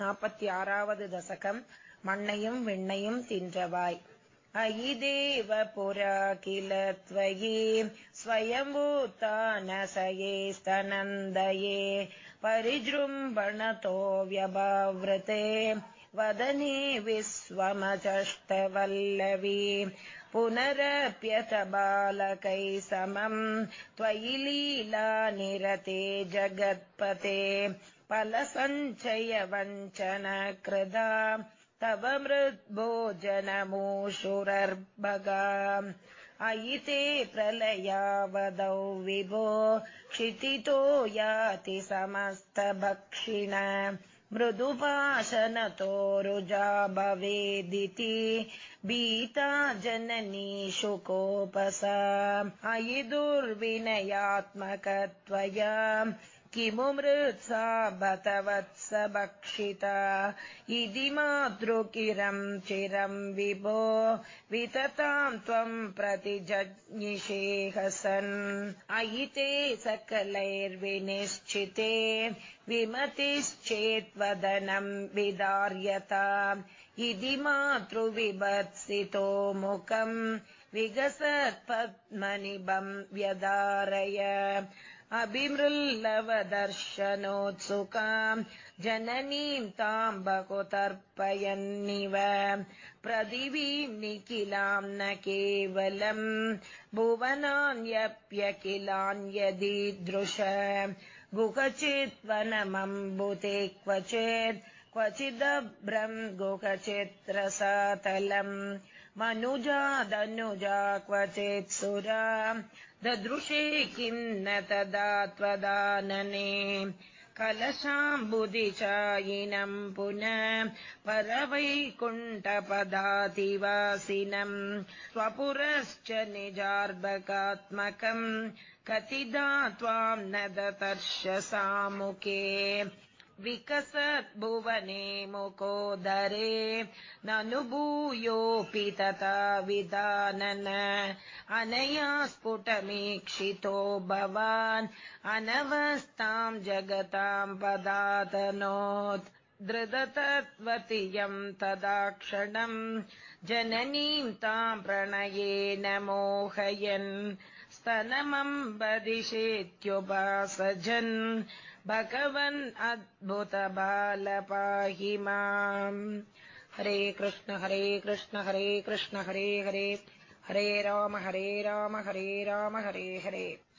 நாற்பத்தி ஆறாவது தசகம் மண்ணையும் விண்ணையும் தின்றவாய் अयि पुरा किल त्वयि स्वयम्भूतानसये स्तनन्दये परिजृम्भणतो व्यभावृते वदने विश्वमचष्टवल्लवी पुनरप्यत बालकैः समम् त्वयि लीला निरते जगत्पते। फलसञ्चयवञ्चनकृदा तव मृद्भोजनमूषुरर्भगा। अयि ते प्रलयावदौ विभो क्षितितो याति समस्तभक्षिण मृदुपाशनतो रुजा भवेदिति। भीता जननी शुकोपसा। अयि दुर्विनयात्मकत्वया किमु मृत्सा बतवत्स भक्षिता इति मातृकिरम् चिरम् विभो वितताम् त्वम् प्रति जज्ञिषेहसन् अयि ते सकलैर्विनिश्चिते विमतिश्चेत्वदनम् विदार्यता। इति मातृविभत्सितो मुखम् विगसत्पद्मनिबम् व्यदारय अभिमृल्लवदर्शनोत्सुका जननीम् ताम् बहुतर्पयन्निव प्रदिवीम् निखिलाम् न केवलम् भुवनान्यप्यखिलान्यदीदृश गुहचिद्वनमम्बुते क्वचित् क्वचिदभ्रम् गुहचित्रसातलम् मनुजादनुजा क्वचित्सुरा ददृशे किम् न तदा त्वदानने। कलशाम्बुदिचायिनम् पुनः परवैकुण्ठपदातिवासिनम् स्वपुरश्च निजार्भकात्मकम् कतिदा त्वाम् न दतर्श सामुखे विकसद्भुवने मुकोदरे ननुभूयोऽपि तथा विधानन। अनया स्फुटमीक्षितो भवान् अनवस्थाम् जगताम् पदातनोत्। धृततत्त्वतियम् तदा क्षणम् जननीम् ताम् प्रणयेन मोहयन् स्तनमम्बदिशेत्युपासजन् भगवन् अद्भुतबाल पाहि माम्। हरे कृष्ण हरे कृष्ण हरे कृष्ण हरे हरे। हरे राम हरे राम हरे राम हरे हरे